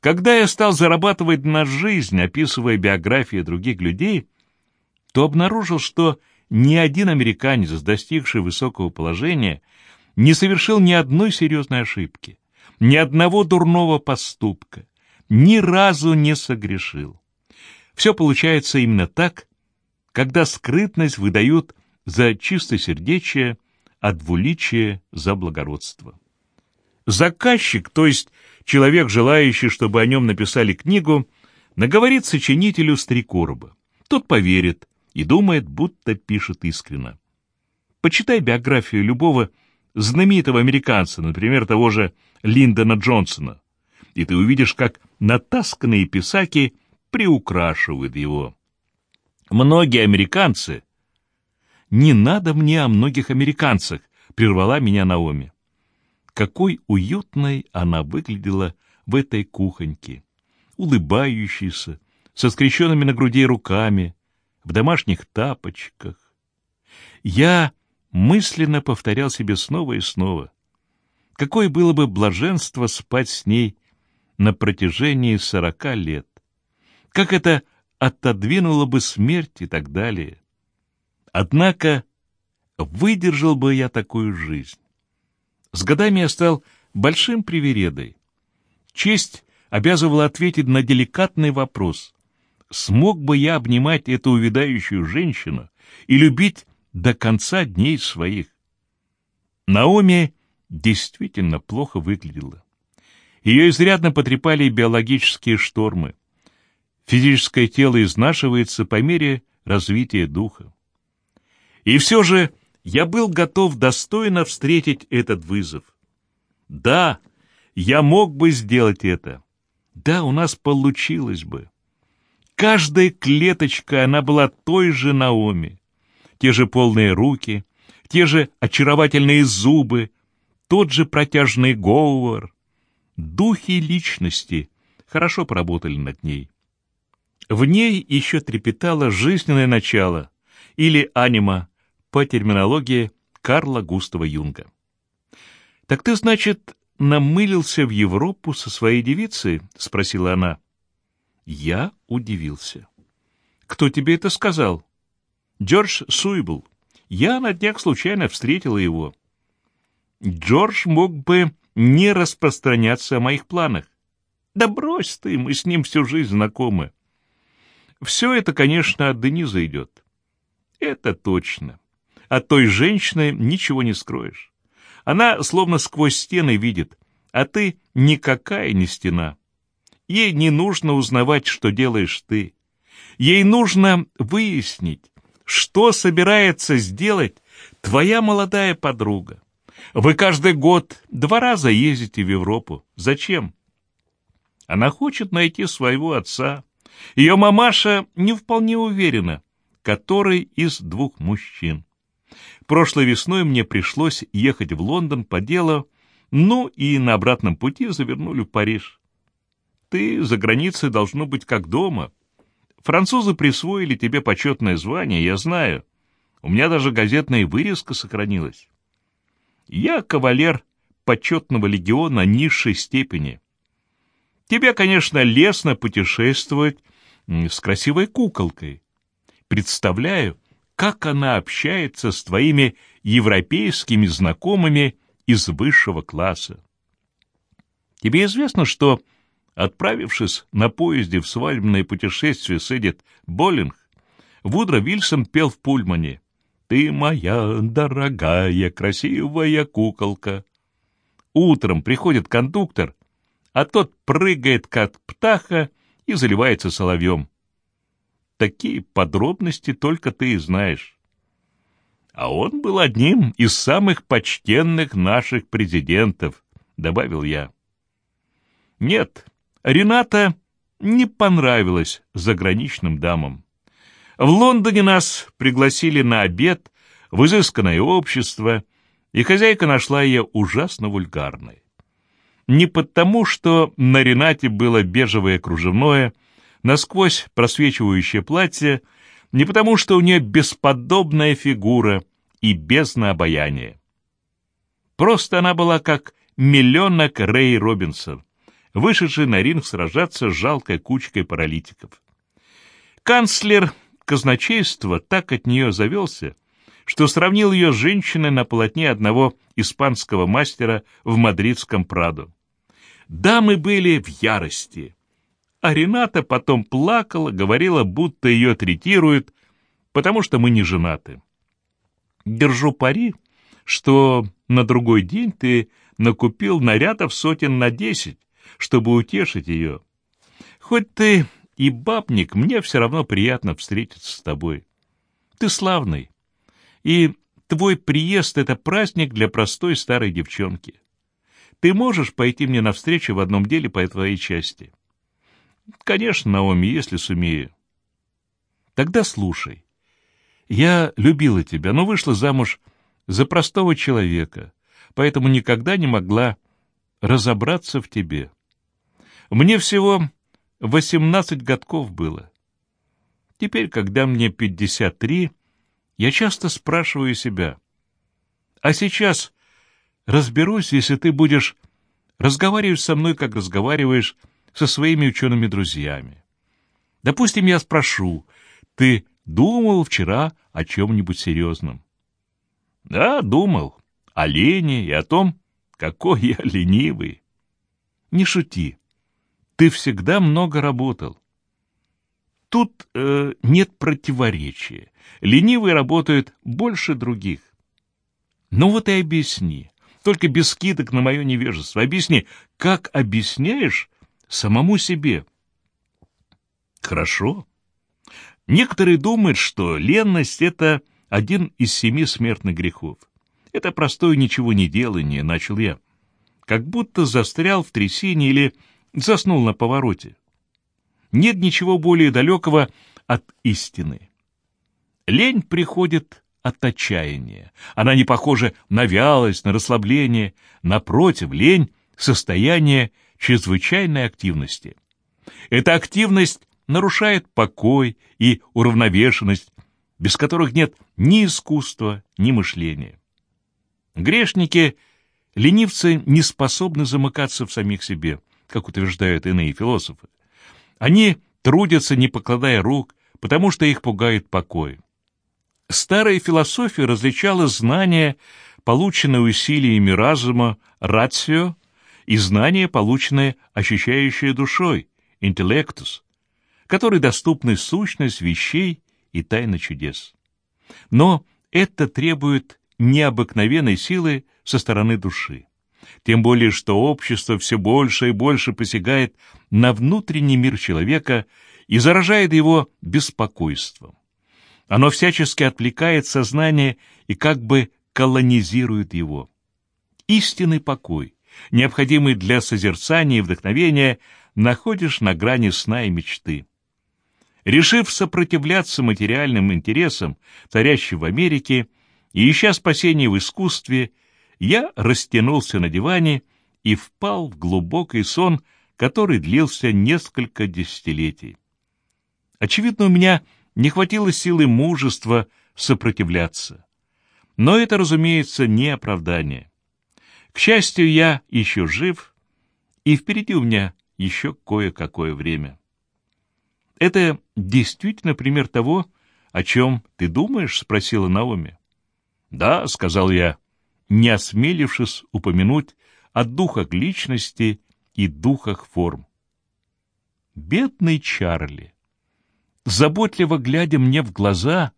Когда я стал зарабатывать на жизнь, описывая биографии других людей, то обнаружил, что ни один американец, достигший высокого положения, не совершил ни одной серьезной ошибки, ни одного дурного поступка, ни разу не согрешил. Все получается именно так, когда скрытность выдают за чистосердечие, а двуличие за благородство. Заказчик, то есть человек, желающий, чтобы о нем написали книгу, наговорит сочинителю с три короба. Тот поверит и думает, будто пишет искренно. Почитай биографию любого знаменитого американца, например, того же Линдона Джонсона, и ты увидишь, как натасканные писаки приукрашивают его. Многие американцы... «Не надо мне о многих американцах», — прервала меня Наоми. Какой уютной она выглядела в этой кухоньке, улыбающейся, со скрещенными на груди руками, в домашних тапочках. Я мысленно повторял себе снова и снова. Какое было бы блаженство спать с ней на протяжении сорока лет. Как это отодвинуло бы смерть и так далее. Однако выдержал бы я такую жизнь. С годами я стал большим привередой. Честь обязывала ответить на деликатный вопрос. Смог бы я обнимать эту увядающую женщину и любить до конца дней своих? Наоми действительно плохо выглядела. Ее изрядно потрепали биологические штормы. Физическое тело изнашивается по мере развития духа. И все же я был готов достойно встретить этот вызов. Да, я мог бы сделать это. Да, у нас получилось бы. Каждая клеточка, она была той же Наоми. Те же полные руки, те же очаровательные зубы, тот же протяжный говор. Духи личности хорошо поработали над ней. В ней еще трепетало жизненное начало, или анима, по терминологии Карла Густава Юнга. «Так ты, значит, намылился в Европу со своей девицей?» — спросила она. Я удивился. «Кто тебе это сказал?» «Джордж Суйбл. Я на днях случайно встретила его». «Джордж мог бы не распространяться о моих планах». «Да брось ты, мы с ним всю жизнь знакомы». «Все это, конечно, от Дениза идет». «Это точно. От той женщины ничего не скроешь. Она словно сквозь стены видит, а ты никакая не стена. Ей не нужно узнавать, что делаешь ты. Ей нужно выяснить, что собирается сделать твоя молодая подруга. Вы каждый год два раза ездите в Европу. Зачем? Она хочет найти своего отца. Ее мамаша не вполне уверена, который из двух мужчин. Прошлой весной мне пришлось ехать в Лондон по делу, ну и на обратном пути завернули в Париж. Ты за границей должно быть как дома. Французы присвоили тебе почетное звание, я знаю. У меня даже газетная вырезка сохранилась. Я кавалер почетного легиона низшей степени. Тебе, конечно, лестно путешествовать с красивой куколкой. Представляю, как она общается с твоими европейскими знакомыми из высшего класса. Тебе известно, что, отправившись на поезде в свадебное путешествие с Эдит Боллинг, Вудро Вильсон пел в Пульмане «Ты моя дорогая красивая куколка». Утром приходит кондуктор, а тот прыгает, как птаха, и заливается соловьем. Такие подробности только ты и знаешь. А он был одним из самых почтенных наших президентов, добавил я. Нет, Рената не понравилась заграничным дамам. В Лондоне нас пригласили на обед в изысканное общество, и хозяйка нашла ее ужасно вульгарной. Не потому, что на Ренате было бежевое кружевное, насквозь просвечивающее платье не потому, что у нее бесподобная фигура и бездна обаяния. Просто она была как миллионок Рэй Робинсон, вышедший на ринг сражаться с жалкой кучкой паралитиков. Канцлер казначейства так от нее завелся, что сравнил ее с женщиной на полотне одного испанского мастера в мадридском Прадо. Дамы были в ярости, а Рената потом плакала, говорила, будто ее третируют, потому что мы не женаты. Держу пари, что на другой день ты накупил нарядов сотен на десять, чтобы утешить ее. Хоть ты и бабник, мне все равно приятно встретиться с тобой. Ты славный, и твой приезд — это праздник для простой старой девчонки. Ты можешь пойти мне навстречу в одном деле по твоей части? Конечно, Наоми, если сумею. Тогда слушай. Я любила тебя, но вышла замуж за простого человека, поэтому никогда не могла разобраться в тебе. Мне всего восемнадцать годков было. Теперь, когда мне пятьдесят три, я часто спрашиваю себя, а сейчас разберусь, если ты будешь разговаривать со мной, как разговариваешь со своими учеными-друзьями. Допустим, я спрошу, ты думал вчера о чем-нибудь серьезном? Да, думал. О лени и о том, какой я ленивый. Не шути. Ты всегда много работал. Тут э, нет противоречия. Ленивые работают больше других. Ну вот и объясни. Только без скидок на мое невежество. Объясни, как объясняешь самому себе? Хорошо. Некоторые думают, что ленность — это один из семи смертных грехов. Это простое ничего не делание, начал я. Как будто застрял в трясине или заснул на повороте. Нет ничего более далекого от истины. Лень приходит от отчаяния. Она не похожа на вялость, на расслабление. Напротив, лень — состояние чрезвычайной активности. Эта активность нарушает покой и уравновешенность, без которых нет ни искусства, ни мышления. Грешники, ленивцы, не способны замыкаться в самих себе, как утверждают иные философы. Они трудятся, не покладая рук, потому что их пугает покой. Старая философия различала знания, полученные усилиями разума, рацио, и знания, полученные ощущающие душой, интеллектус, которой доступны сущность вещей и тайна чудес. Но это требует необыкновенной силы со стороны души. Тем более, что общество все больше и больше посягает на внутренний мир человека и заражает его беспокойством. Оно всячески отвлекает сознание и как бы колонизирует его. Истинный покой, необходимый для созерцания и вдохновения, находишь на грани сна и мечты. Решив сопротивляться материальным интересам, царящим в Америке, и ища спасения в искусстве, я растянулся на диване и впал в глубокий сон, который длился несколько десятилетий. Очевидно, у меня не хватило силы мужества сопротивляться. Но это, разумеется, не оправдание. К счастью, я еще жив, и впереди у меня еще кое-какое время. Это действительно пример того, о чем ты думаешь? — спросила Наоми. — Да, — сказал я, не осмелившись упомянуть о духах личности и духах форм. Бедный Чарли! заботливо глядя мне в глаза,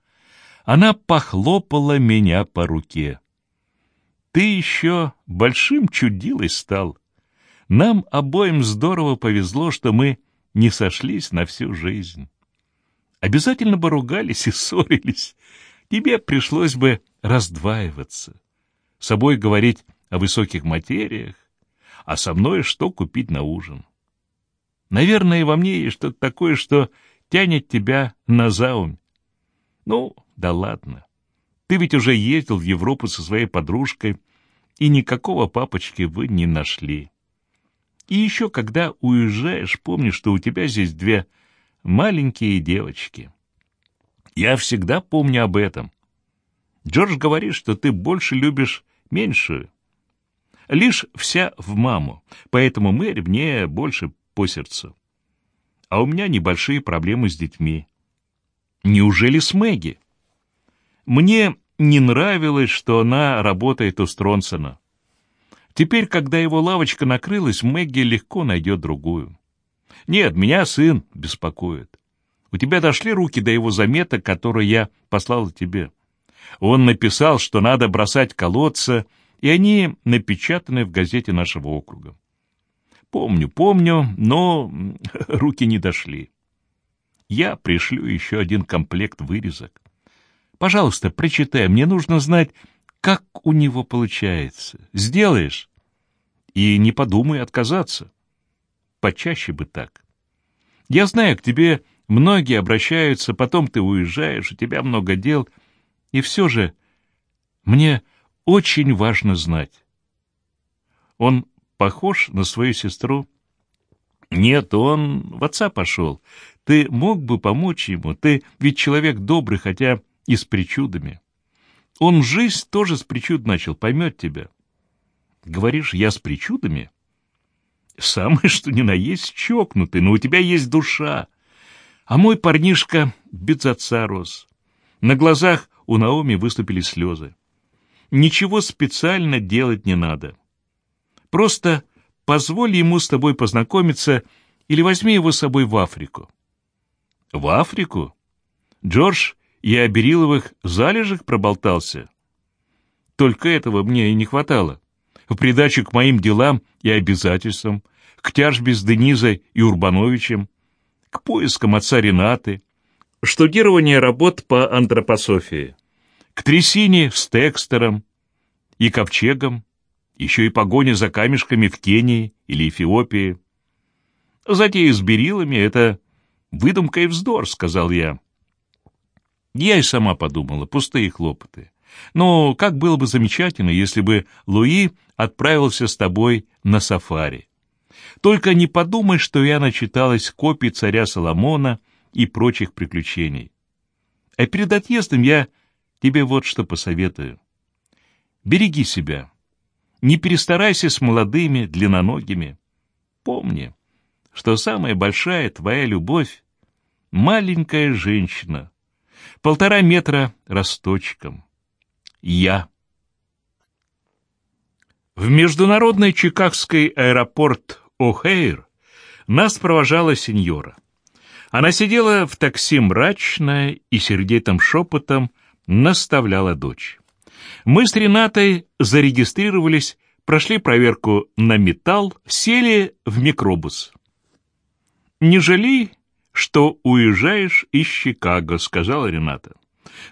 она похлопала меня по руке. «Ты еще большим чудилой стал. Нам обоим здорово повезло, что мы не сошлись на всю жизнь. Обязательно бы ругались и ссорились. Тебе пришлось бы раздваиваться, с собой говорить о высоких материях, а со мной что купить на ужин. Наверное, во мне есть что-то такое, что тянет тебя на заумь. Ну, да ладно. Ты ведь уже ездил в Европу со своей подружкой, и никакого папочки вы не нашли. И еще, когда уезжаешь, помни, что у тебя здесь две маленькие девочки. Я всегда помню об этом. Джордж говорит, что ты больше любишь меньшую. лишь вся в маму, поэтому Мэри мне больше по сердцу. А у меня небольшие проблемы с детьми. Неужели с Мэгги? Мне не нравилось, что она работает у Стронсона. Теперь, когда его лавочка накрылась, Мэгги легко найдет другую. Нет, меня сын беспокоит. У тебя дошли руки до его заметок, которые я послал тебе. Он написал, что надо бросать колодца, и они напечатаны в газете нашего округа. Помню, помню, но руки не дошли. Я пришлю еще один комплект вырезок. Пожалуйста, прочитай, мне нужно знать, как у него получается. Сделаешь? И не подумай отказаться. Почаще бы так. Я знаю, к тебе многие обращаются, потом ты уезжаешь, у тебя много дел. И все же мне очень важно знать. Он похож на свою сестру? Нет, он в отца пошел. Ты мог бы помочь ему, ты ведь человек добрый, хотя и с причудами. Он жизнь тоже с причуд начал, поймет тебя. Говоришь, я с причудами? Самое, что ни на есть, чокнутый, но у тебя есть душа. А мой парнишка без отца рос. На глазах у Наоми выступили слезы. Ничего специально делать не надо. Просто позволь ему с тобой познакомиться или возьми его с собой в Африку. В Африку? Джордж и о Бериловых залежах проболтался. Только этого мне и не хватало. В придачу к моим делам и обязательствам, к тяжбе с Денизой и Урбановичем, к поискам отца Ренаты, штудирование работ по антропософии, к трясине с Текстером и ковчегом, еще и погоне за камешками в Кении или Эфиопии. Затея с берилами — это выдумка и вздор, — сказал я. Я и сама подумала, пустые хлопоты. Но как было бы замечательно, если бы Луи отправился с тобой на сафари. Только не подумай, что я начиталась копий царя Соломона и прочих приключений. А перед отъездом я тебе вот что посоветую. Береги себя. Не перестарайся с молодыми, длинноногими. Помни, что самая большая твоя любовь — маленькая женщина, полтора метра росточком. Я. В международный чикагский аэропорт О'Хейр нас провожала сеньора. Она сидела в такси мрачная и сердитым шепотом наставляла дочь. Мы с Ренатой зарегистрировались, прошли проверку на металл, сели в микробус. «Не жалей, что уезжаешь из Чикаго», — сказала Рената.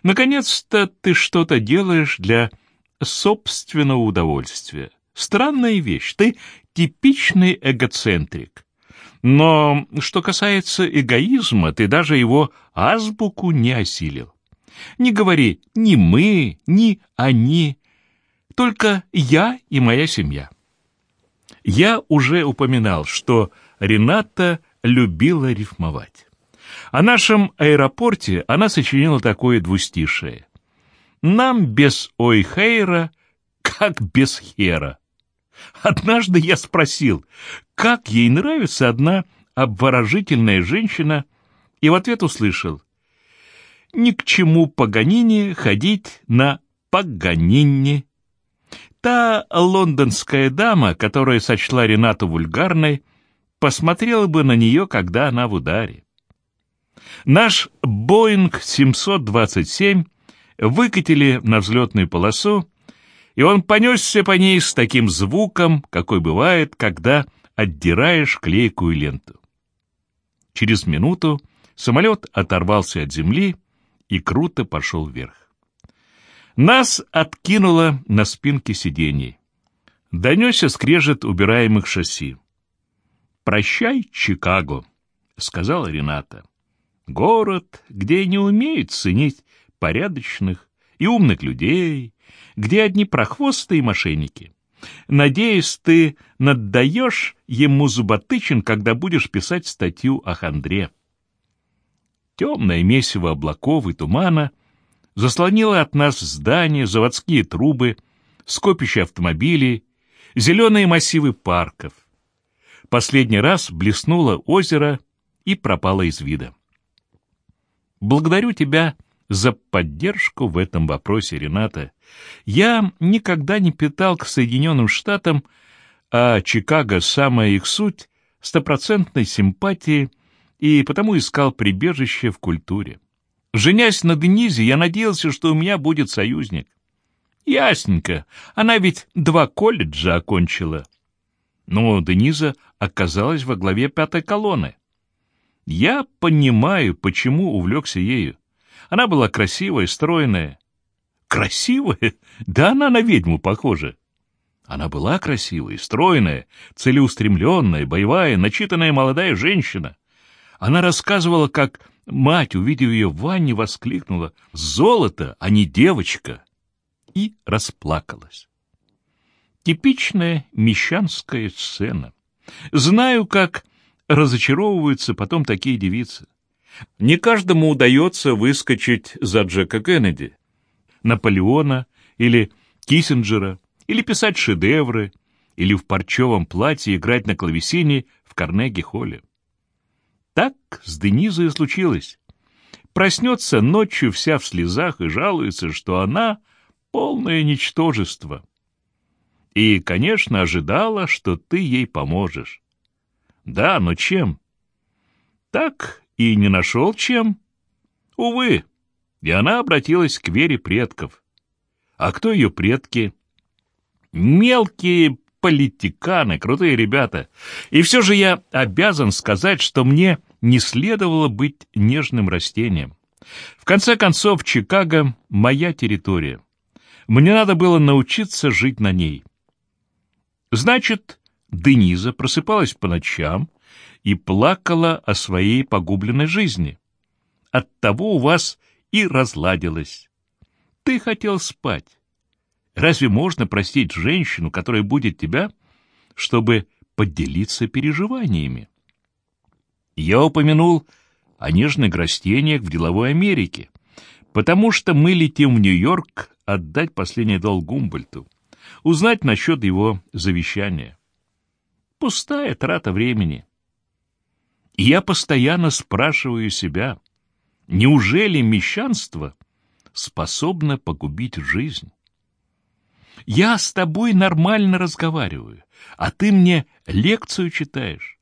«Наконец-то ты что-то делаешь для собственного удовольствия. Странная вещь, ты типичный эгоцентрик. Но что касается эгоизма, ты даже его азбуку не осилил. Не говори ни мы, ни они, только я и моя семья. Я уже упоминал, что Рената любила рифмовать. О нашем аэропорте она сочинила такое двустишее. «Нам без Ойхейра, как без Хера». Однажды я спросил, как ей нравится одна обворожительная женщина, и в ответ услышал ни к чему Паганини ходить на Паганини. Та лондонская дама, которая сочла Ренату вульгарной, посмотрела бы на нее, когда она в ударе. Наш Боинг 727 выкатили на взлетную полосу, и он понесся по ней с таким звуком, какой бывает, когда отдираешь клейкую ленту. Через минуту самолет оторвался от земли и круто пошел вверх. Нас откинуло на спинке сидений. Донесся скрежет убираемых шасси. «Прощай, Чикаго», — сказала Рената. «Город, где не умеют ценить порядочных и умных людей, где одни прохвосты и мошенники. Надеюсь, ты наддаешь ему зуботычин, когда будешь писать статью о хандре». Темное месиво облаков и тумана заслонило от нас здания, заводские трубы, скопища автомобилей, зеленые массивы парков. Последний раз блеснуло озеро и пропало из вида. Благодарю тебя за поддержку в этом вопросе, Рената. Я никогда не питал к Соединенным Штатам, а Чикаго — самая их суть, стопроцентной симпатии и потому искал прибежище в культуре. Женясь на Денизе, я надеялся, что у меня будет союзник. Ясненько, она ведь два колледжа окончила. Но Дениза оказалась во главе пятой колонны. Я понимаю, почему увлекся ею. Она была красивая, стройная. Красивая? Да она на ведьму похожа. Она была красивая, стройная, целеустремленная, боевая, начитанная молодая женщина. Она рассказывала, как мать, увидев ее в ванне, воскликнула «Золото, а не девочка!» и расплакалась. Типичная мещанская сцена. Знаю, как разочаровываются потом такие девицы. Не каждому удается выскочить за Джека Кеннеди, Наполеона или Киссинджера, или писать шедевры, или в парчевом платье играть на клавесине в Карнеги-холле. Так с Денизой и случилось. Проснется ночью вся в слезах и жалуется, что она полное ничтожество. И, конечно, ожидала, что ты ей поможешь. Да, но чем? Так и не нашел чем. Увы, и она обратилась к вере предков. А кто ее предки? Мелкие политиканы, крутые ребята. И все же я обязан сказать, что мне не следовало быть нежным растением. В конце концов, Чикаго — моя территория. Мне надо было научиться жить на ней. Значит, Дениза просыпалась по ночам и плакала о своей погубленной жизни. Оттого у вас и разладилось. Ты хотел спать. Разве можно простить женщину, которая будет тебя, чтобы поделиться переживаниями? Я упомянул о нежных растениях в деловой Америке, потому что мы летим в Нью-Йорк отдать последний долг Гумбольту, узнать насчет его завещания. Пустая трата времени. И я постоянно спрашиваю себя, неужели мещанство способно погубить жизнь? Я с тобой нормально разговариваю, а ты мне лекцию читаешь.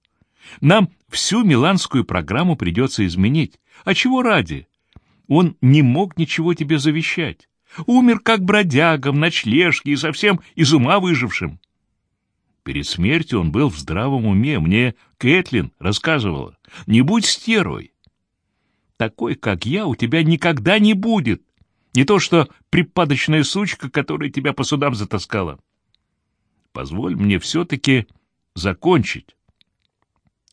Нам всю миланскую программу придется изменить. А чего ради? Он не мог ничего тебе завещать. Умер как бродяга, в ночлежке и совсем из ума выжившим. Перед смертью он был в здравом уме. Мне Кэтлин рассказывала. Не будь стервой. Такой, как я, у тебя никогда не будет. Не то что припадочная сучка, которая тебя по судам затаскала. Позволь мне все-таки закончить.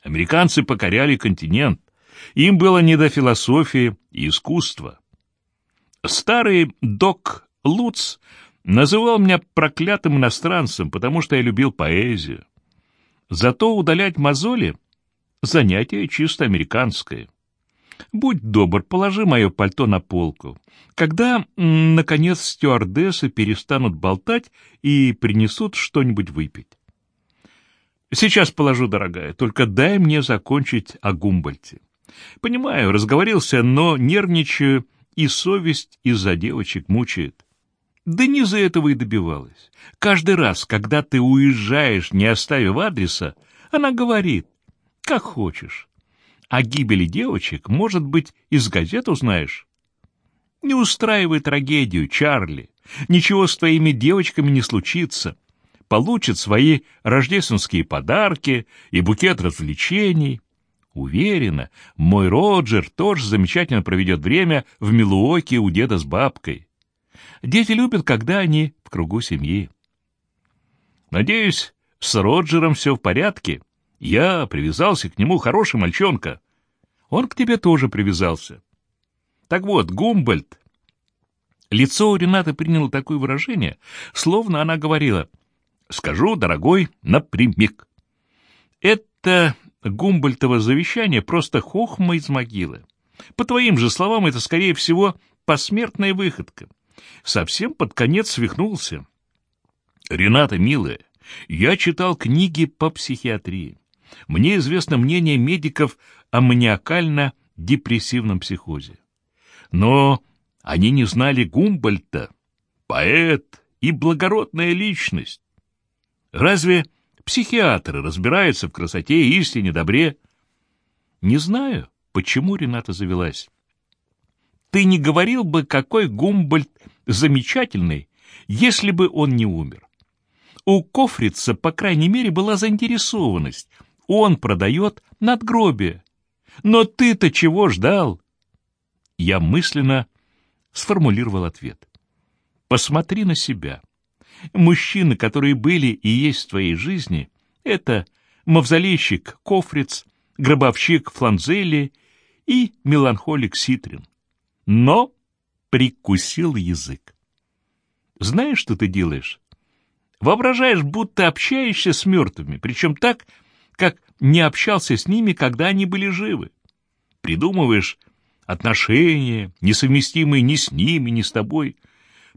Американцы покоряли континент. Им было не до философии и искусства. Старый док Луц называл меня проклятым иностранцем, потому что я любил поэзию. Зато удалять мозоли — занятие чисто американское. Будь добр, положи мое пальто на полку. Когда, наконец, стюардессы перестанут болтать и принесут что-нибудь выпить. Сейчас положу, дорогая, только дай мне закончить о Гумбольте. Понимаю, разговорился, но нервничаю, и совесть из-за девочек мучает. Да не за этого и добивалась. Каждый раз, когда ты уезжаешь, не оставив адреса, она говорит, как хочешь. О гибели девочек, может быть, из газет узнаешь? Не устраивай трагедию, Чарли. Ничего с твоими девочками не случится. Получат свои рождественские подарки и букет развлечений. Уверена, мой Роджер тоже замечательно проведет время в Милуоке у деда с бабкой. Дети любят, когда они в кругу семьи. Надеюсь, с Роджером все в порядке. Я привязался к нему, хороший мальчонка. Он к тебе тоже привязался. Так вот, Гумбольд... Лицо у Ренаты приняло такое выражение, словно она говорила «Скажу, дорогой, напрямик». Это Гумбольтово завещание просто хохма из могилы. По твоим же словам, это, скорее всего, посмертная выходка совсем под конец свихнулся. Рената, милая, Я читал книги по психиатрии. Мне известно мнение медиков о маниакально-депрессивном психозе. Но они не знали Гумбольта, поэт и благородная личность. Разве психиатры разбираются в красоте, истине, добре? Не знаю, почему Рената завелась. Ты не говорил бы, какой Гумбольд замечательный, если бы он не умер. У Кофрица, по крайней мере, была заинтересованность. Он продает надгробие. Но ты-то чего ждал? Я мысленно сформулировал ответ. Посмотри на себя. Мужчины, которые были и есть в твоей жизни, это мавзолейщик Кофриц, гробовщик Фланзели и меланхолик Ситрин. Но прикусил язык. Знаешь, что ты делаешь? Воображаешь, будто общаешься с мертвыми, причем так, как не общался с ними, когда они были живы. Придумываешь отношения, несовместимые ни с ними, ни с тобой.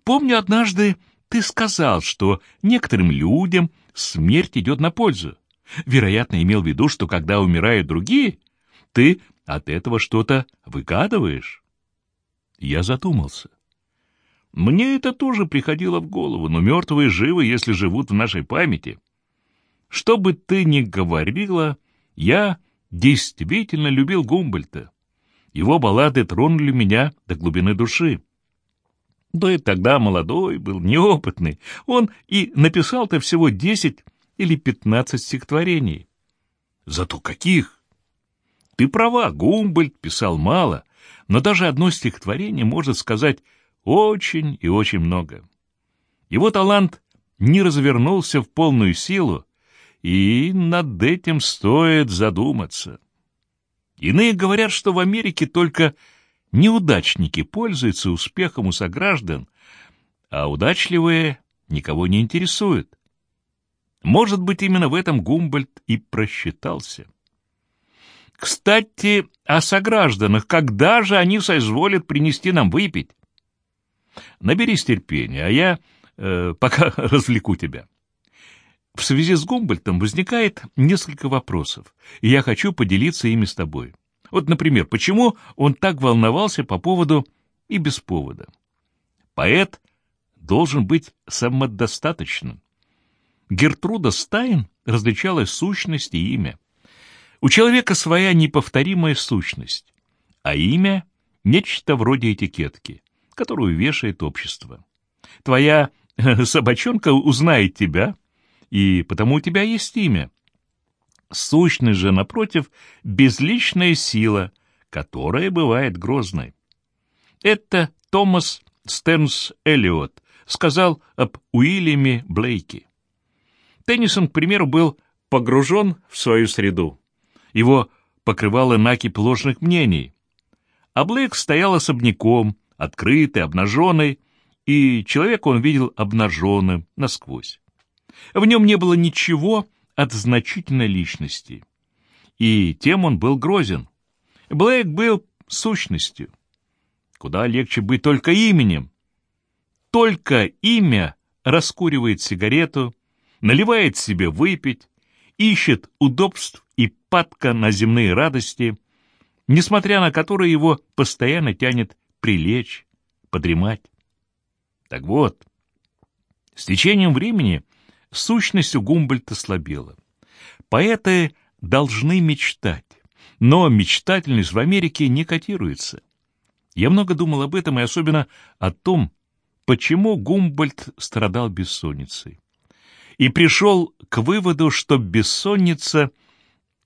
Помню, однажды ты сказал, что некоторым людям смерть идет на пользу. Вероятно, имел в виду, что когда умирают другие, ты от этого что-то выгадываешь. Я задумался. Мне это тоже приходило в голову, но мертвые живы, если живут в нашей памяти. Что бы ты ни говорила, я действительно любил Гумбольта. Его баллады тронули меня до глубины души. Да и тогда молодой был, неопытный. Он и написал-то всего десять или пятнадцать стихотворений. Зато каких! Ты права, Гумбольд писал мало, но даже одно стихотворение может сказать очень и очень много. Его талант не развернулся в полную силу, и над этим стоит задуматься. Иные говорят, что в Америке только неудачники пользуются успехом у сограждан, а удачливые никого не интересуют. Может быть, именно в этом Гумбольд и просчитался. Кстати, о согражданах, когда же они соизволят принести нам выпить? Наберись терпения, а я э, пока развлеку тебя. В связи с Гумбольтом возникает несколько вопросов, и я хочу поделиться ими с тобой. Вот, например, почему он так волновался по поводу и без повода? Поэт должен быть самодостаточным. Гертруда Стайн различала сущность и имя. У человека своя неповторимая сущность, а имя — нечто вроде этикетки, которую вешает общество. Твоя собачонка узнает тебя, и потому у тебя есть имя. Сущность же, напротив, безличная сила, которая бывает грозной. Это Томас Стернс Эллиот сказал об Уильяме Блейке. Теннисон, к примеру, был погружен в свою среду. Его покрывало накипь ложных мнений. А Блейк стоял особняком, открытый, обнаженный, и человека он видел обнаженным насквозь. В нем не было ничего от значительной личности. И тем он был грозен. Блейк был сущностью. Куда легче быть только именем. Только имя раскуривает сигарету, наливает себе выпить, ищет удобств и падка на земные радости, несмотря на которые его постоянно тянет прилечь, подремать. Так вот, с течением времени сущность у Гумбольта слабела. Поэты должны мечтать, но мечтательность в Америке не котируется. Я много думал об этом и особенно о том, почему Гумбольд страдал бессонницей. И пришел к выводу, что бессонница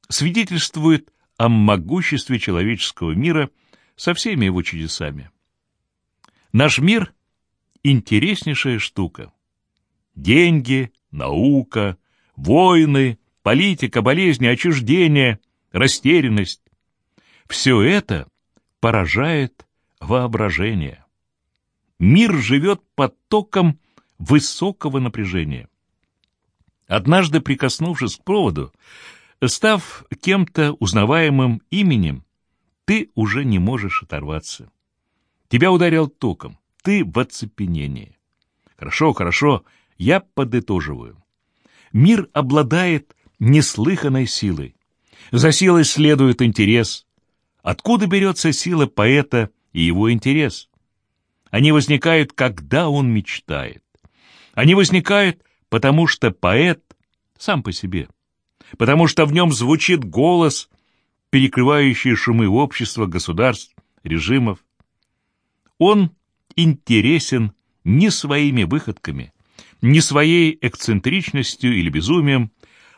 свидетельствует о могуществе человеческого мира со всеми его чудесами. Наш мир — интереснейшая штука. Деньги, наука, войны, политика, болезни, отчуждение, растерянность. Все это поражает воображение. Мир живет под током высокого напряжения. Однажды, прикоснувшись к проводу, став кем-то узнаваемым именем, ты уже не можешь оторваться. Тебя ударил током, ты в оцепенении. Хорошо, хорошо, я подытоживаю. Мир обладает неслыханной силой. За силой следует интерес. Откуда берется сила поэта и его интерес? Они возникают, когда он мечтает. Они возникают, потому что поэт сам по себе, потому что в нем звучит голос, перекрывающий шумы общества, государств, режимов. Он интересен не своими выходками, не своей эксцентричностью или безумием,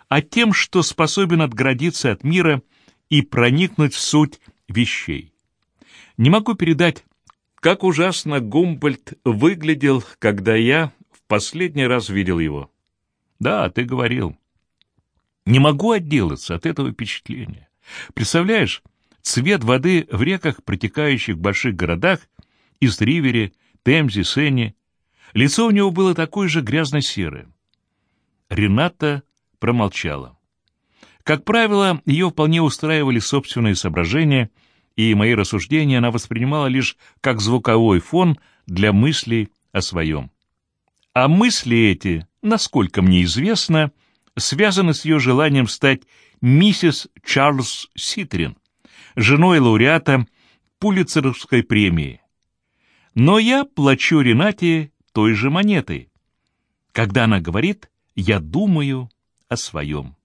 а тем, что способен отгородиться от мира и проникнуть в суть вещей. Не могу передать, как ужасно Гумбольд выглядел, когда я в последний раз видел его. Да, ты говорил. Не могу отделаться от этого впечатления. Представляешь, цвет воды в реках, протекающих в больших городах, из Ривере, Темзе, Сене. Лицо у него было такое же грязно-серое. Рената промолчала. Как правило, ее вполне устраивали собственные соображения, и мои рассуждения она воспринимала лишь как звуковой фон для мыслей о своем. А мысли эти, насколько мне известно, связаны с ее желанием стать миссис Чарльз Ситрин, женой лауреата Пулицеровской премии. Но я плачу Ренате той же монетой. Когда она говорит, я думаю о своем.